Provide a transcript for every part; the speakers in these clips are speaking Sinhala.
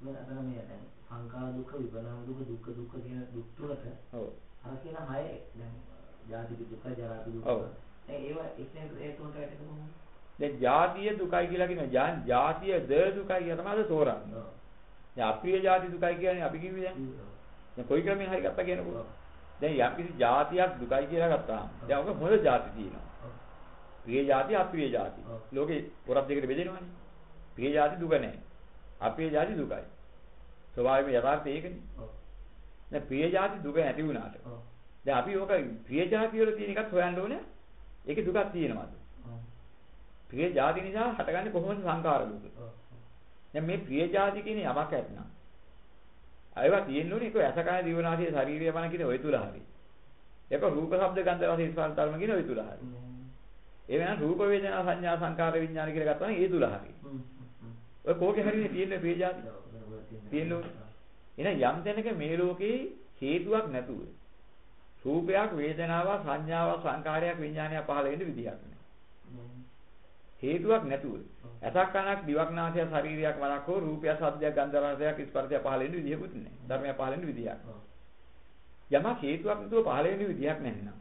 අතන මේ දැන් සංඛාර දුක්ඛ විපරණාම දුක්ඛ දුක්ඛ දුක්ඛ කියන දුක් තුනට ඔව් අර කියන හය දැන් ජාති දුක්ඛ ජරා දුක්ඛ ඔව්. දැන් ඒවා එක්සෙන් ඒ තුනට කොහොමද? දැන් ජාතිය දුකයි කියලා කියනවා. ජාතිය ද දුකයි කියලා තමයි අද තෝරන්නේ. දැන් අප්‍රිය ජාති දුකයි කියන්නේ අපි කිව්වේ දැන්. දැන් කොයි ක්‍රමයෙන් හරි ගත්තා කියනකො. දැන් යම් කිසි ජාතියක් දුකයි කියලා ගත්තාම දැන් ඔක හොඳ ජාති තියෙනවා. ප්‍රිය ජාති අප්‍රිය ජාති. ලෝකේ පොරක් දෙකට බෙදෙනවනේ. ප්‍රිය ජාති දුක නැහැ. අප්‍රිය ජාති දුකයි. ස්වභාවයෙන්ම යථාර්ථය ඒකනේ. ඔව්. දැන් ප්‍රිය ජාති දුක නැති වුණාට ඔව්. දැන් අපි ඕක ප්‍රිය ජාති වල තියෙන එකත් හොයන්න ඕනේ. ඒකේ දුකක් තියෙනවද? ඔව්. ප්‍රිය ජාති නිසා හටගන්නේ කොහොමද සංකාර දුක? ඔව්. දැන් මේ ප්‍රිය ජාති කියන යමක් ඇත්නම් අයවා තියෙන්න ඒක ඇසකය දිවනාසය ශාරීරිය මන කියන ඔය තුල හරි. ඒක රූප ශබ්ද ගන්ධ රස ස්පර්ශ ධර්ම කියන ඔය තුල හරි. ඒ වෙනා රූප වේදනා සංඥා සංකාර විඥාන කියලා ගත්තා නම් ඒ තුල හරි. හ්ම් හ්ම්. ඔය කෝකේ හරිනේ තියෙන්නේ ප්‍රිය ජාති. තියෙන්න තියෙන්න ඕනේ. එහෙනම් යම් තැනක මේ ලෝකේ හේතුවක් නැතුව රූපයක් වේදනාවක් සංඥාවක් සංකාරයක් විඥානයක් පහළ වෙන්න විදියක් නැහැ. හේතුවක් නැතුව ඇසක් කනක් දිවක් නාසයක් ශරීරයක් මනක් හෝ රූපයක් ශබ්දයක් ගන්ධ රසයක් ස්පර්ශයක් පහළ වෙන්න විදියකුත් නැහැ. ධර්මයක් පහළ වෙන්න විදියක්. යමක් හේතුවක් නැතුව පහළ වෙන්න විදියක් නැත්නම්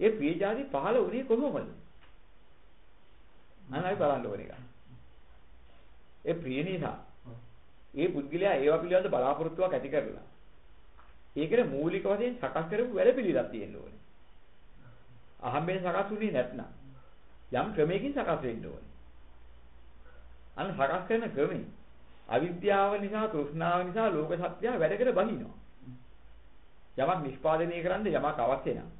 ඒ ප්‍රියජාති පහළ වුණේ කොහොමද? අනයි බලන්න ඕන එක. ඒ ප්‍රිය නිසා ඒ පුද්ගලයා ඒවා පිළිබඳ බලාපොරොත්තුවක් ඇති කරලා ඒකට මූලික වශයෙන් සකස් කරපු වැඩ පිළිවෙලක් තියෙන්න ඕනේ. අහම්බෙන් සකස් වුණේ නැත්නම් යම් ක්‍රමයකින් සකස් වෙන්න ඕනේ. අන්න සකස් කරන ක්‍රමෙ අවිද්‍යාව නිසා තෘෂ්ණාව නිසා ලෝක සත්‍යය වැඩකට බහිනවා. යමක් නිෂ්පාදනය කරන්න යමක් අවශ්‍ය නම්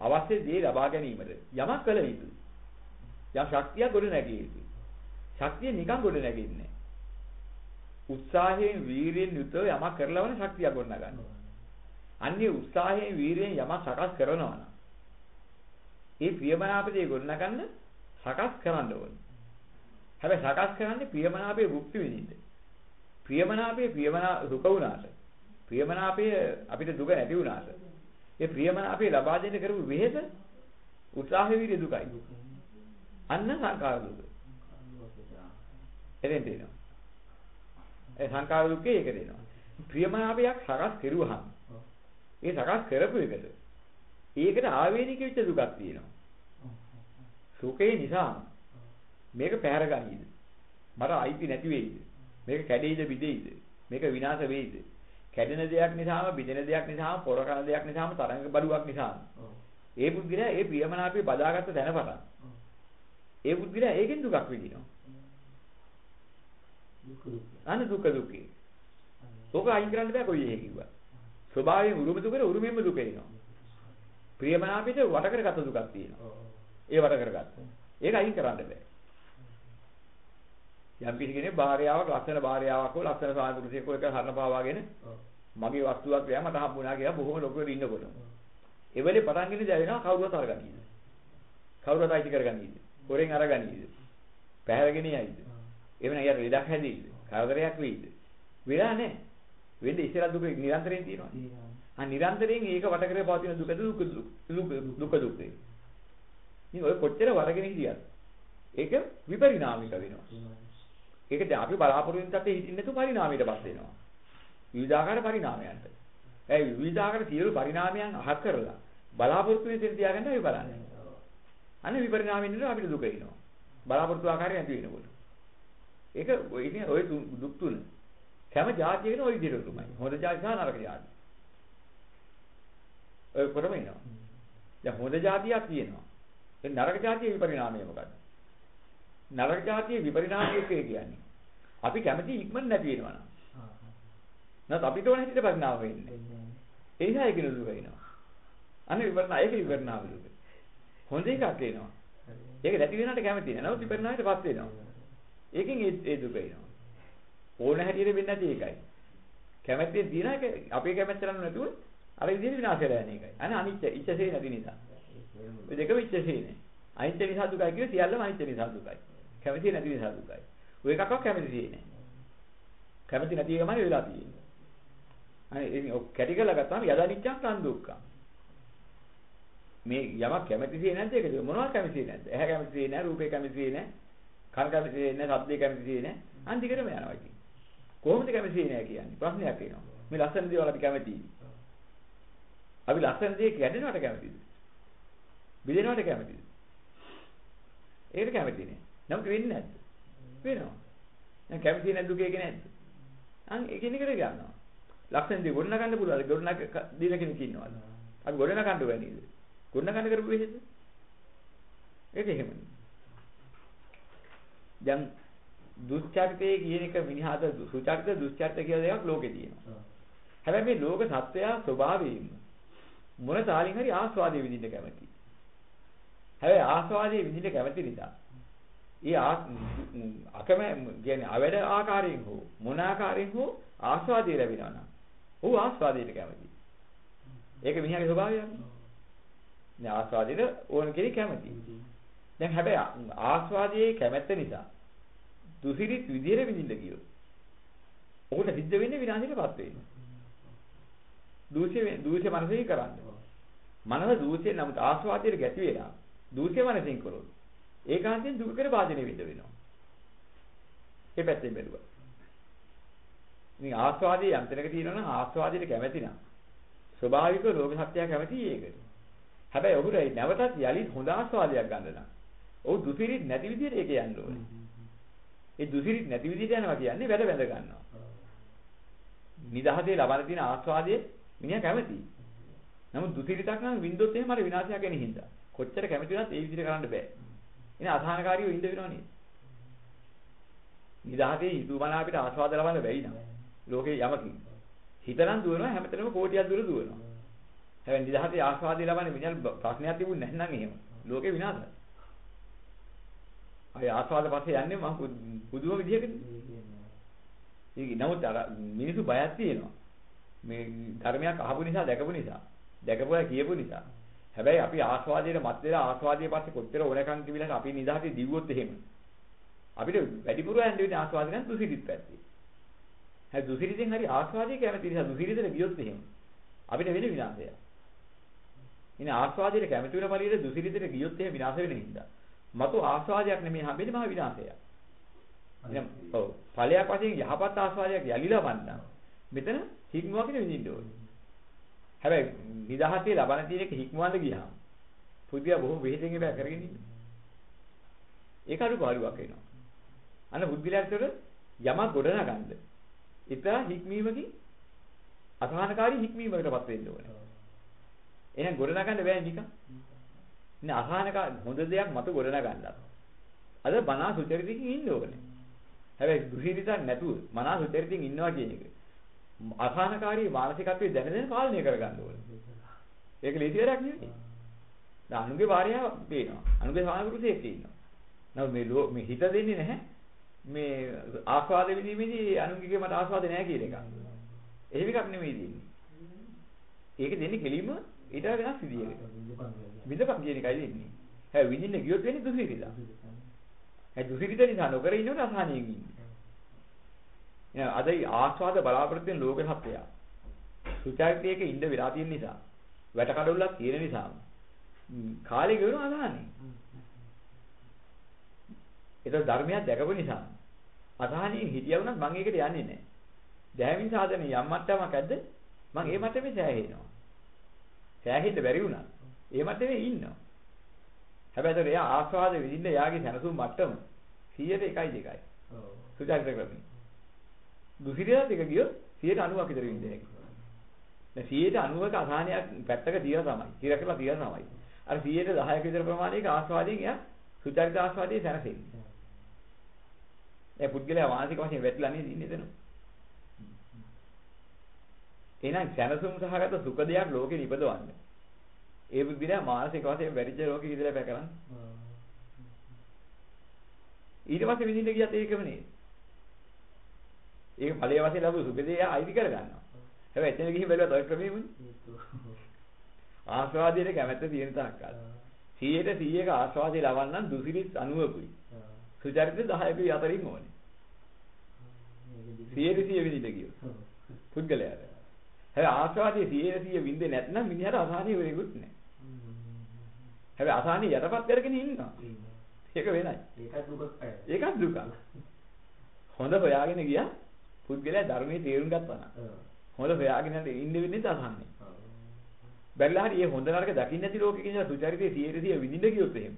අවශ්‍ය දේ ලබා ගැනීමට යමක් කළ යුතුයි. යම් ශක්තියක් ගොඩ නැගිය යුතුයි. ශක්තිය නිකන් ගොඩ නැගෙන්නේ නැහැ. උත්සාහයෙන් වීරියෙන් යුතව යමක් කරලා වන ශක්තියක් ගොඩ නගන්න. අන්නේ උත්සාහයෙන් වීරියෙන් යමක් සකස් කරනවා නම් ඒ ප්‍රියමනාපදී ගොඩ නගන්න සකස් කරන්න ඕනේ. හැබැයි සකස් කරන්නේ ප්‍රියමනාපයේ භුක්ති විඳින්න. ප්‍රියමනාපයේ ප්‍රියමනා දුක වුණාට ප්‍රියමනාපයේ අපිට දුක නැති වුණාට ඒ ප්‍රියමනාපයේ ලබා දෙන්න කරපු වෙහෙස උත්සාහ වීර්ය දුකයි. අන්න සංකාර දුක. එතෙන් දෙනවා. ඒ සංකාර දුකේ ඒක දෙනවා. ප්‍රියමනාපයක් සකස් කෙරුවහම ඒ සකස් කරපු එකට ඒකට ආවේනික වෙච්ච දුකක් තියෙනවා. සුඛේ නිසා මේක පැහැර ගනීද? මට අයිති නැති වෙයිද? මේක කැඩෙයිද බිඳෙයිද? මේක විනාශ වෙයිද? කැඩෙන දෙයක් නිසාම බිඳෙන දෙයක් නිසාම පොර කරන දෙයක් නිසාම තරංග බඩුවක් නිසාම. ඒ පුද්ගලයා ඒ ප්‍රියමනාපේ බදාගත්ත තැන පටන්. ඒ පුද්ගලයා ඒකෙන් දුකක් විඳිනවා. අන්න දුක දුකේ. ඕක අයින් කරන්න බෑ කොයි එකේ කිව්වා. ස්වභාවයෙන් උරුම දුකේ උරුමෙන්ම දුක එනවා. ප්‍රියමනාපිට වට කරගත්ත දුකක් තියෙනවා. ඒ වට කරගත්ත. ඒක අයින් කරන්න බෑ. යම් කිසි කෙනෙක් භාර්යාවක් ලස්සන භාර්යාවක් හෝ ලස්සන සාමිපුරුෂයෙක් හෝ එක හරන පාවාගෙන මගේ වස්තුවක් එයා මට හම්බුණා කියලා බොහොම ලොකුවට ඉන්නකොට. ඒ වෙලේ පටන් ගෙන දැවෙනවා කවුරුවත් අරගනීද? කවුරුවත් අයිති කරගනීද? හොරෙන් අරගනීද? පැහැරගෙන යයිද? නැත්නම් යාට ලෙඩක් හැදෙයිද? කරදරයක් වෙයිද? වෙලා නැහැ. වෙන්නේ ඉස්සරහ දුක නිරන්තරයෙන් තියෙනවා. ආ නිරන්තරයෙන් ඒක වට කරේ පවතින දුක දුක දුක දුක දුක. ඉතින් ඔය කොච්චර වරගෙන හිටියද? ඒක විපරිණාමික වෙනවා. ඒක දැන් අපි බලාපොරොත්තු වෙන තත්ත්වෙ හිටින්න නැතුව පරිණාමයටපත් වෙනවා. විවිධාකාර පරිණාමයන්ට. ඒ විවිධාකාර සියලු පරිණාමයන් අහක් කරලා බලාපොරොත්තු වෙන දේ තියාගන්න අපි බලන්නේ. අනේ විපරිණාමයෙන් නේද අපිට දුක එනවා. බලාපොරොත්තු ආකාරය නැති වෙනකොට. ඒක ඉතින් ওই දුක් තුන. හැම જાතියකම ওই විදිහට තමයි. හොඳ જાති සහ නරක જાති. ඔය කොරම ඉනවා. දැන් හොඳ જાතියක් තියෙනවා. ඒ නරක જાතියේ විපරිණාමය මොකද්ද? නරක જાතියේ විපරිණාමය කියන්නේ අපි කැමති ඉක්මන් නැති වෙනවා නේද? නැත් අපිට ඕන හැටියට පරිණාම වෙන්නේ. ඒ නිසා ඒක නුදු වෙනවා. අනේ විපරණ ඒක විපරණාම නුදු. හොඳ එකක් එනවා. ඒක නැති වෙනාට කැමති නෑ. නමුත් විපරණාමයට පත් වෙනවා. ඒකෙන් ඒ දුක එනවා. ඕන හැටියට වෙන්නේ නැති එකයි. කැමැත්තෙන් දින එක අපේ කැමැත්ත කරන්නේ නැතුව අර විදිහට විනාශ වෙලා යන එකයි. අනේ අනිත්‍ය ඉච්ඡසේ නැති නිසා. ඔය දෙකම ඉච්ඡසේ නේ. අනිත්‍ය නිසා දුකයි කියන්නේ සියල්ලම අනිත්‍ය නිසා දුකයි. කැමැති නැති නිසා දුකයි. ඔය එකක්වත් කැමැති නෑ. කැමැති නැති එකමයි වෙලා තියෙන්නේ. අනේ ඉතින් ඔක් කැටි කරලා ගත්තාම යදානිච්චං සං දුක්ඛං. මේ යමක් කැමැතිසේ නැද්ද ඒකද මොනවද කැමැතිසේ නැද්ද? ඇහැ කැමැතිසේ නැහැ, රූපේ කැමැතිසේ නැහැ, කන කැමැතිසේ නැහැ, ශබ්දේ කැමැතිසේ නැහැ. අන්තිකටම යනවා ඉතින්. කොහොමද කැමති නෑ කියන්නේ? ප්‍රශ්නයක් එනවා. මේ ලස්සන දේවල් අපි කැමතියි. අපි ලස්සන දේ කැඩෙනවට කැමතිද? බිඳෙනවට කැමතිද? ඒකට කැමති නෑ. නමුත් වෙන්නේ නැද්ද? වෙනවා. දැන් කැමති නැද්ද දුකේ නැද්ද? අන් එකිනෙකට ගන්නවා. ලක්ෂණ දේ ගොඩනගන්න පුළුවන්. ගොඩනග දින කෙනෙක් ඉන්නවද? අපි ගොඩනගන්න බෑ නේද? ගොඩනගන්න කරපු වෙහෙද? ඒක එහෙමනේ. දැන් දුස්චරිතය කියන එක මිනිහාට සුචරිත දුස්චරිත කියලා දෙකක් ලෝකේ තියෙනවා. හැබැයි මේ ලෝක සත්වයා ස්වභාවයෙන්ම මොන තාලින් හරි ආස්වාදයේ විඳින්න කැමති. හැබැයි ආස්වාදයේ විඳින්න කැමති නිසා ඒ අකම කියන්නේ අවැඩ ආකාරයෙන් හෝ මොන ආකාරයෙන් හෝ ආස්වාදයේ ලැබෙනවා නම් ਉਹ ආස්වාදයට කැමති. ඒක මිනිහාගේ ස්වභාවයයි. නේ ආස්වාදයට ඕන කෙනෙක් කැමති. දැන් හැබැයි ආස්වාදයේ කැමැත්ත නිසා දුසිරිත් විදියට විඳින්න ගියොත් ඔහුට සිද්ධ වෙන්නේ විනාශයටපත් වෙනවා. දූෂ්‍ය දූෂ්‍ය මනසෙන් කරන්නේ. මනස දූෂ්‍ය නමුත් ආස්වාදයට ගැති වෙලා දූෂ්‍ය මනසෙන් කරොත් ඒකාන්තයෙන් දුකකට වාදනය වෙන්න වෙනවා. ඒ පැත්තෙන් බැලුවා. ඉතින් ආස්වාදයේ යම් තැනක තියෙනවා නම් ආස්වාදයට කැමැති නම් ස්වභාවික ලෝක සත්‍යය කැමැති ඒකට. හැබැයි ඔහුට නැවතත් යලිත් හොඳ ආස්වාදයක් ගන්න නම් ඔහු දුසිරිත් නැති විදිහට ඒක යන්න ඕනේ. ඒ දුසිරිත් නැති විදිහට යනවා කියන්නේ වැඩ බැඳ ගන්නවා. නිදහසේ ලබන තියෙන ආස්වාදයේ මිනිහා කැමතියි. නමුත් දුසිරිතක් නම් වින්දොත් එහෙම අර විනාශයක් ගැන හින්දා. කොච්චර කැමති වුණත් ඒ විදිහට කරන්න බෑ. එනේ අසහනකාරීව ඉඳ වෙනව නේද? නිදහසේ හිතුවමනා අපිට ආස්වාද ලබන්න බැයි නම. ලෝකේ යමකින්. හිතනම් දුවනවා හැමතැනම කෝටියක් දුර දුවනවා. හැබැයි නිදහසේ ආස්වාදය ලබන්නේ මිනිහල් ප්‍රශ්නයක් තිබුණ නැත්නම් එහෙම. ලෝකේ විනාශයි. අය ආස්වාද පස්සේ යන්නේ මම පුදුම විදිහකට. ඒක නමුත් අර මිනිස්සු බයක් තියෙනවා. මේ ධර්මයක් අහපු නිසා දැකපු නිසා දැකපුවා කියපු නිසා හැබැයි අපි ආස්වාදයට මත් වෙලා ආස්වාදයේ පස්සේ කොච්චර ඕනකම් තිබිලා අපි නිදහසේ දිව්වොත් එහෙම අපිට වැඩිපුර යන්න වෙන්නේ ආස්වාද නම් දුසිරිත් පැත්තේ. හැබැයි දුසිරිතෙන් හරි ආස්වාදයේ කැමති නිසා දුසිරිතට ගියොත් එහෙම අපිට වෙන්නේ විනාශය. ඉතින් ආස්වාදයට කැමති වෙන පරිදි දුසිරිතට ගියොත් එහෙම විනාශ වෙන හින්දා. මතු ආස්වාදයක් නෙමෙයි හම්බෙන්නේ මහ විනාශයක්. එහෙනම් ඔව් ඵලයක් වශයෙන් යහපත් ආස්වාදයක් යලිලා වන්නා. මෙතන හික්මුවකින් විඳින්න ඕනේ. හැබැයි නිදහසේ ලබන තියෙන එක හික්මවන්න ගියාම පුදුිය බොහෝ වෙහෙසෙන් ඉබෑ කරගෙන ඉන්නේ. ඒක අඩුපාඩුවක් වෙනවා. අන්න බුද්ධිලයන්තර යමක් ගොඩනගන්න. ඉතලා හික්මීමකින් අසහනකාරී හික්මීමකටපත් වෙන්න ඕනේ. එහෙනම් ගොඩනගන්න බෑ නිකන්. නේ අසහනක හොඳ දෙයක් මත ගොඩනගන්නත්. අද බනා සුචරිතකින් ඉන්න ඕනේ. හැබැයි දුහිරිතක් නැතුව මනා සුචරිතකින් ඉන්නවා කියන එක අසහනකාරී මානසිකත්වයේ දැන දැන පාලනය කරගන්න ඕනේ. ඒක ලේසි වැඩක් නෙවෙයි. දැන් අනුගේ භාර්යාව පේනවා. අනුගේ සාමපුරුෂයෙක් ඉන්නවා. නමුත් මේ මේ හිත දෙන්නේ නැහැ. මේ ආස්වාද විඳීමේදී අනුන්ගේ මට ආස්වාද නැහැ කියන එක. එහෙම එකක් නෙමෙයි දෙන්නේ. ඒක දෙන්නේ කෙලින්ම ඊට වෙනස් විදියකට. විඳපන් කියන එකයි දෙන්නේ. හැබැයි විඳින්න ගියොත් වෙන්නේ දුසිරිදා. ඒ දුසිරිද නිසා නොකර ඉන්නකොට අසහනියෙන් ඉන්නේ. අද ආස්වාද බලාපොරොත්තු වෙන ලෝක සත්‍යය සුචරිතයක ඉන්න වෙලා තියෙන නිසා වැට කඩොල්ලක් තියෙන නිසා කාලේ ගෙවන අදහන්නේ ඒක ධර්මයක් දැකපු නිසා අසහනියෙන් හිටියා වුණත් මම ඒකට යන්නේ නැහැ දැහැමින් සාධනේ යම් මට්ටමක් ඇද්ද මම ඒ මට්ටමේ සෑහෙනවා සෑහෙන්න බැරි වුණා ඒ මට්ටමේ ඉන්නවා හැබැයි ඒක ආස්වාද විඳින්න යාගේ සැනසුම් මට්ටම 100ට 1යි 2යි ඔව් සුචරිත ක්‍රමී දුසිරියත් එක ගියොත් 90ක් විතර වින්ද හැකියි. දැන් 90ක අසහනයක් පැත්තක තියලා තමයි. තිර කරලා තියලා තමයි. අර 10ක විතර ප්‍රමාණයක ආස්වාදයෙන් එයා සුචරිත ආස්වාදයේ සැනසෙන්නේ. ඒ පුද්ගලයා මානසික වශයෙන් වැටිලා නේද ඉන්නේ එතන. එහෙනම් සැනසුම් සහගත සුඛ දෙයක් ලෝකෙ නිපදවන්න. ඒ පුද්ගලයා මානසික වශයෙන් වැටිච්ච ලෝකෙ ඉඳලා පැ කරන්නේ. ඊට පස්සේ විඳින්න ගියත් ඒකම නේද? ඒක ඵලයේ වශයෙන් ලැබු සුඛදී අයිති කර ගන්නවා. හැබැයි එතන ගිහින් බැලුවත් ඔය ක්‍රමෙමුනේ. ආස්වාදයේ කැමැත්ත තියෙන තාක්කල්. 100ට 100ක ආස්වාදයේ ලවන්නම් දුසිරිත් 90කුයි. සුචරිත 10කුයි අතරින් ඕනේ. 100ට 100 විදිහට කියෝ. පුද්ගලයාට. හැබැයි ආස්වාදයේ 100ට 100 වින්දේ නැත්නම් මිනිහට අසහනිය වෙලෙකුත් නැහැ. හැබැයි අසහනිය යටපත් කරගෙන ඉන්නවා. ඒක වෙනයි. ඒකත් දුකක්. ඒකත් දුකක්. හොඳ හොයාගෙන ගියා පුද්ගලයා ධර්මයේ තේරුම් ගත්තා නම්. හොඳ හොයාගෙන ඉන්න වෙන්නේ තහන්නේ. බැරිලා හරි මේ හොඳ නරක දකින්න නැති ලෝකෙක ඉඳලා සුචරිතයේ 100 100 විඳින්න ගියොත් එහෙම.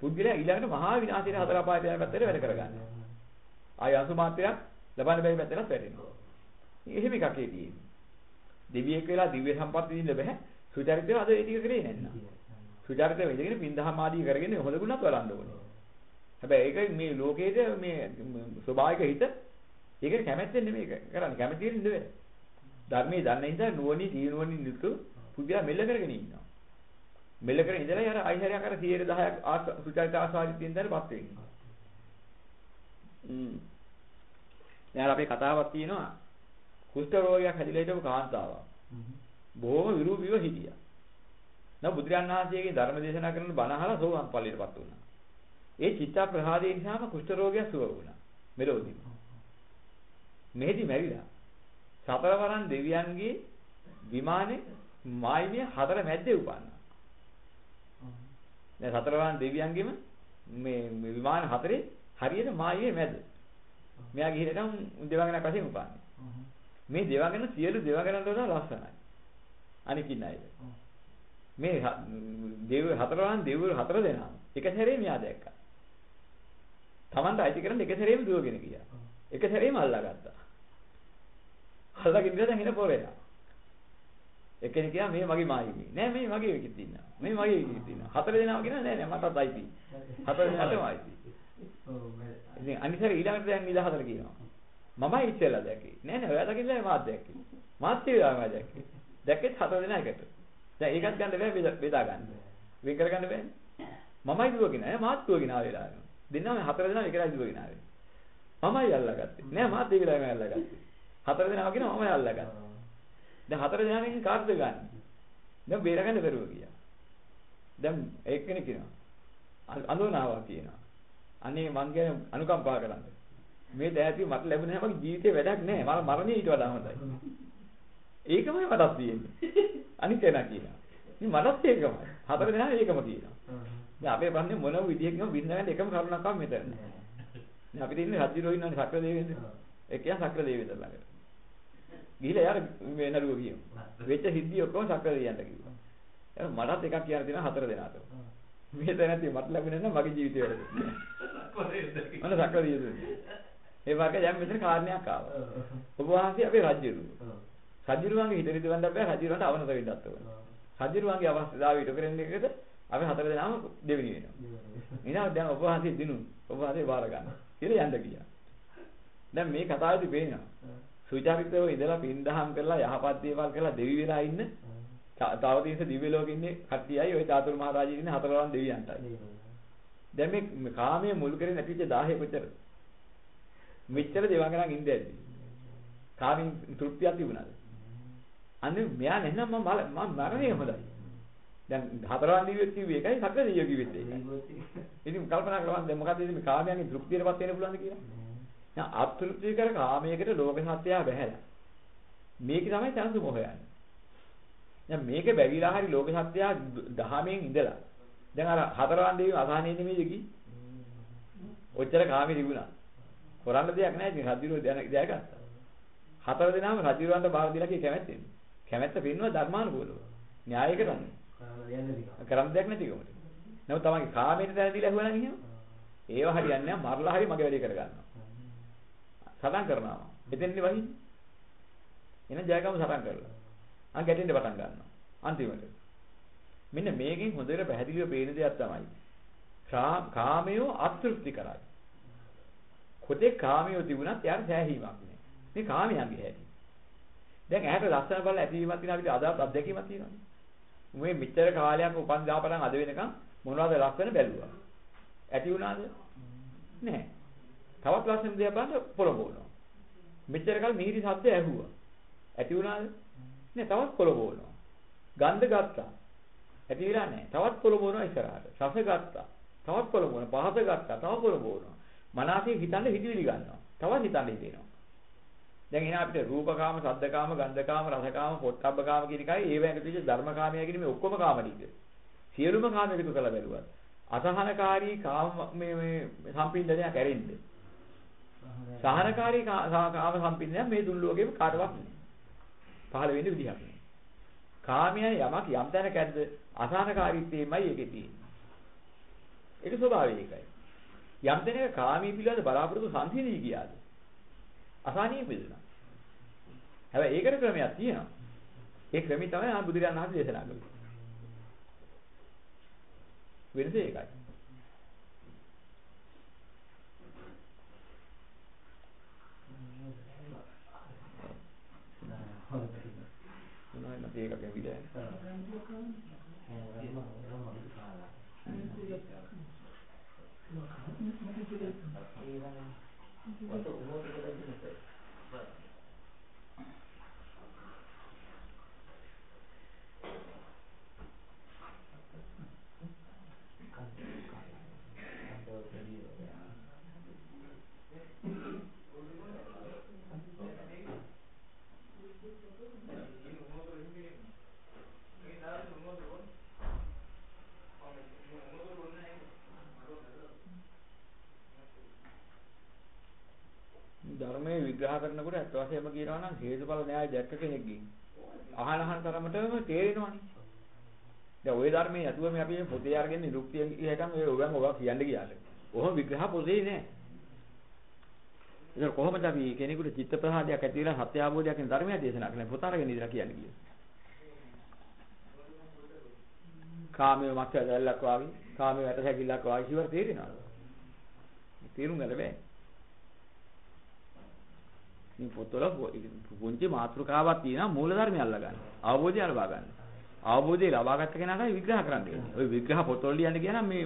පුද්ගලයා ඊළඟට මහා විනාශයට හතර අපායට යන පැත්තට වැඩ කරගන්නවා. ආය අසු මාත්‍රයක් ලබන්න බැරි පැත්තට වැටෙනවා. එහෙම එකක් තියෙන්නේ. දෙවියෙක් වෙලා දිව්‍ය සම්පත් විඳින්න බෑ. සුචරිතය අද ඒ ටික කරේ නැන්නා. සුචරිතය වෙදගෙන පින්දහම ආදී කරගෙන හොඳ ගුණත් වලන්න ඕනේ. හැබැයි ඒක මේ ලෝකයේද මේ ස්වභාවික හිත ඒකට කැමැත්තෙන් නෙමෙයි කරන්නේ. කැමැතියෙන් ඉන්න බෑ. ධර්මයේ දන්න ඉඳලා නුවණින් තීනුවණින් යුතු පුද්ගලයා මෙල්ල කරගෙන ඉන්නවා. මෙල්ල කරගෙන ඉඳලා යාර අයිහරයක් අර 110ක් සුචරිත ආස්වාදිතින් දැනපත් වෙන්නේ. හ්ම්. දැන් අපේ කතාවක් තියෙනවා කුෂ්ඨ රෝගයක් හැදිලා හිටපු කාන්තාවක්. බොහොම විරූපීව හිටියා. නමුත් බුදුරජාණන් වහන්සේගේ ධර්ම දේශනා කරන බණ අහලා සෝවාන් ඵලයටපත් වුණා. ඒ චිත්ත ප්‍රහාදයෙන් නිසාම කුෂ්ඨ රෝගය සුව වුණා. මෙලොවදී. මෙහෙදි මැරිලා. සතරවරන් දෙවියන්ගේ විමානේ මායිමිය හතර මැද්දේ උපන්නා. දැන් සතරවරන් දෙවියන්ගෙම මේ විමාන හතරේ හරියට මායිමේ මැද. මෙයා ගිහිනකම් දෙවඟනක් වශයෙන් උපන්නේ. මේ දෙවඟන සියලු දෙවඟනන්ට වඩා ලස්සනයි. අනිකින් අයද. මේ දෙව හතරවන් දෙවිවරු හතර දෙනා එක සැරේ මෙයා දැක්කා. Tamanta අයිති කරන් එක සැරේම දුවගෙන ගියා. එක සැරේම අල්ලාගත්තා. අල්ලාගෙන ඉඳලා දැන් එන පොරේලා. එක්කෙනෙක් කියා මේ මගේ මායිමි. නෑ මේ මගේ එකෙත් ඉන්නවා. මේ මගේ එකෙත් ඉන්නවා. හතර දෙනාම කියනවා නෑ නෑ මටත් අයිති. හතර දෙනාටම අයිති. ඉතින් අනිසර ඊළඟට දැන් නිදා හතර කියනවා. මමයි ඉස්සෙල්ලා දැක්කේ. නෑ නෑ ඔයා දකින්නයි මාත් දැක්කේ. මාත් ඒවාම දැක්කේ. දැක්කෙත් හතර දෙනා එකට. දැන් ඒකත් ගන්න බෑ බෙදා ගන්න. වෙන් කර ගන්න බෑනේ. මමයි දුවගෙන නෑ මාත් දුවගෙන ආවෙලා යනවා. දෙන්නම හතර දෙනා එකයි දුවගෙන ආවේ. මමයි අල්ලගත්තේ. නෑ මාත් ඒ වෙලාවෙම අල්ලගත්තේ. හතර දෙනාම කියනවා මමයි අල්ලගත්තේ. දැන් හතර දෙනාගෙන් කාටද ගන්න? දැන් බේරගන්න බැරුව ගියා. දැන් එක්කෙනෙක් කියනවා. අඳුනාවා කියනවා. අනේ මං ගැන අනුකම්පා කරන්න. මේ දෑතිය මට ලැබුණ හැම ජීවිතේ වැඩක් නැහැ. මම මරණය ඊට වඩා හොඳයි. ඒකමයි මටත් තියෙන්නේ. අනිත් කෙනා කියනවා. ඉතින් මටත් ඒකමයි. හතර දෙනා ඒකම කියනවා. දැන් අපේ ප්‍රශ්නේ මොන විදියකින්ම විඳගන්න එකම කරුණක් ආව මෙතන. දැන් අපිට ඉන්නේ රජ්ජිරෝ ඉන්නනේ සක්‍ර දෙවියන්ද. කියන්නේ සක්‍ර දෙවියන්ද ළඟට. ගිහිලා යාර මේ නඩුව කියමු. වෙච්ච සිද්ධිය ඔක්කොම සක්‍ර දෙවියන්ට කිව්වා. යාර මටත් එකක් කියන්න තියෙනවා හතර දෙනාට. මේ දැනති මට ලැබුණේ නැහැ මගේ ජීවිතේ වැඩ. මම සක්‍ර දෙවියන්ද. ඒ වගේ දැන් මෙතන කාරණයක් ආවා. ඔබ වහන්සේ අපේ රජ්ජිරුව. රජිරුවන්ගේ හිත රිදවන්න බෑ රජිරුවන්ට අවනත වෙන්නත් ඕන. රජිරුවන්ගේ අවස්ථාව ඊට කරන්නේ එකද අපි හතර දෙනාම දෙවෙනි වෙනවා. ඊළඟ දැන් ඔබ වහන්සේ දිනු ඔබ වහන්සේ බාර ගන්න. කියලා යන්න ගියා. දැන් මේ කතාවේදී පේනවා. සුචරිතව ඉඳලා පින්දහම් කරලා යහපත් දේවල් කරලා දෙවි වෙලා ඉන්න තව තියෙන දිව්‍ය ලෝකෙ ඉන්නේ කට්ටියයි ওই චාතුරු මහ රාජයේ ඉන්නේ හතරවන් දෙවියන්ටයි. දැන් මේ කාමයේ මුල් කරගෙන නැතිච්ච 10 කොච්චර? මෙච්චර දේවල් කරන් ඉඳ ඇද්දි. කාමින් තෘප්තියක් තිබුණාද? අනේ මෙයා නැත්නම් මම මම මරණය හොඳයි. දැන් හතරවන් දිවියෙත් කිව්වේ ඒකයි සක්‍ර දිවිය කිව්වෙත් ඒකයි. ඉතින් කල්පනා කරලා දැන් මොකද මේ කාමයන්ගේ තෘප්තියටපත් වෙන්න පුළුවන්ද කියලා? දැන් අතෘප්තිය කර කාමයකට ලෝක සත්‍යය බහැලා. මේක තමයි තනසු මොහයන්නේ. දැන් මේක බැවිලා හරි ලෝක සත්‍යය දහමෙන් ඉඳලා. දැන් අර හතරවන් දිවිය අසහනෙ නෙමෙයිද කි? ඔච්චර කාමේ තිබුණා. කරන්න දෙයක් නැහැ ඉතින් රජුරෝ දැනගත්තා. හතර දෙනාම රජුරවන්ට බාර දීලා කී කැමැත්තෙන්. කැමැත්ත පෙන්වුවා ධර්මානුකූලව. න්‍යාය කරන්නේ. කරන්න දෙයක් නැතිකමට. නමුත් තමන්ගේ කාමයට දැන දීලා හුවනම් එහෙම. ඒව හරියන්නේ නැහැ මරලා හරි මගේ වැඩේ කරගන්නවා. සටන් කරනවා. එතෙන්නේ වහින්නේ. එන ජයගම සටන් කරලා. අන් ගැටෙන්න පටන් ගන්නවා. අන්තිමට. මෙන්න මේකෙන් හොඳට පැහැදිලිව පේන දෙයක් තමයි. කාමයෝ අතෘප්ති කරයි. කොතේ කාමයෝ තිබුණත් යාර සෑහීමක් නෑ. මේ කාමයන්ගේ හැටි. දැන් ඇහැට ලස්සන බලලා ඇතිවීමක් තියෙන අපිට අදාළ අත්දැකීමක් තියෙනවානේ. මේ මෙච්චර කාලයක් උපන් දාපරන් අද වෙනකන් මොනවද ලස්සන බැලුවා. ඇති වුණාද? නැහැ. තවත් ලස්සන දෙයක් බලන්න පොළඹවනවා. මෙච්චර කල් මිහිරි ශබ්ද ඇහුවා. ඇති වුණාද? නෑ තවත් පොළඹවනවා. ගන්ධ ගත්තා. ඇති වෙලා නෑ. තවත් පොළඹවනවා ඉස්සරහට. රස ගත්තා. තවත් පොළඹවනවා. පහස ගත්තා. තව පොළඹවනවා. මනසේ හිතන්න හිතවිලි ගන්නවා. තවත් හිතන්න හිතෙනවා. දැන් එහෙනම් අපිට රූපකාම, සද්දකාම, ගන්ධකාම, රසකාම, පොට්ටබ්බකාම කියන එකයි ඒ වෙනකොට තියෙන ධර්මකාමය කියන මේ ඔක්කොම කාම ටික. සියලුම කාම එකතු කරලා බැලුවා. අසහනකාරී කාම මේ මේ සම්පින්දනයක් ඇරෙන්නේ. සහනකාරී කාම සම්පින්නය මේ තුන් ලෝකෙම කාටවත් නෑ. පහළ වෙන්න විදිහක් නෑ. කාමයන් යමක් යම් තැනක ඇද්ද අසහනකාරීත්වයමයි ඒකේ තියෙන්නේ. ඒක ස්වභාවය ඒකයි. යම් තැනක කාමී පිළිබඳ බලාපොරොත්තු සංසිඳී ගියාද අසහනීය වෙනවා. හැබැයි ඒකට ක්‍රමයක් තියෙනවා. ඒ ක්‍රමي තමයි ආ බුදුරජාණන් වහන්සේ දේශනා කළේ. වෙනස ඒකයි. මොනවද නැති එකක් ඇවිල්ලා ධර්මයේ විග්‍රහ කරනකොට අත් වශයෙන්ම කියනවා නම් හේතුඵල න්‍යාය දැක්ක කෙනෙක්ගෙන් අහන අහන තරමටම තේරෙනවනේ. දැන් ওই ධර්මයේ නැතුව මේ අපි මේ පොතේ අරගෙන නිරුක්තිය කියහකම් ඒ ඔයගන් ඔයගා කියන්න ගියාද? ඔහොම විග්‍රහ පොතේ නෑ. ඒක කොහොමද අපි කෙනෙකුට චිත්ත ප්‍රහාදයක් ඇති වෙලා සත්‍ය අවබෝධයක් වෙන ධර්මය දේශනා කරන්නේ පොත අරගෙන ඉඳලා කියන්නේ කියලා. කාමයේ මත් ඇදල්ලක් වාගේ, කාමයේ වැට සැකිල්ලක් වාගේ ඉවර තේරෙනවද? තේරුම් ගන්න බෑ. මේ පොතවල පුංචි මාතෘකාවක් තියෙනවා මූල ධර්මය අල්ලගන්න. අවබෝධය ලබා ගන්න. අවබෝධය ලබා ගත්ත කෙනාටයි විග්‍රහ කරන්න වෙන්නේ. ওই විග්‍රහ පොතවල ලියන්න කියන මේ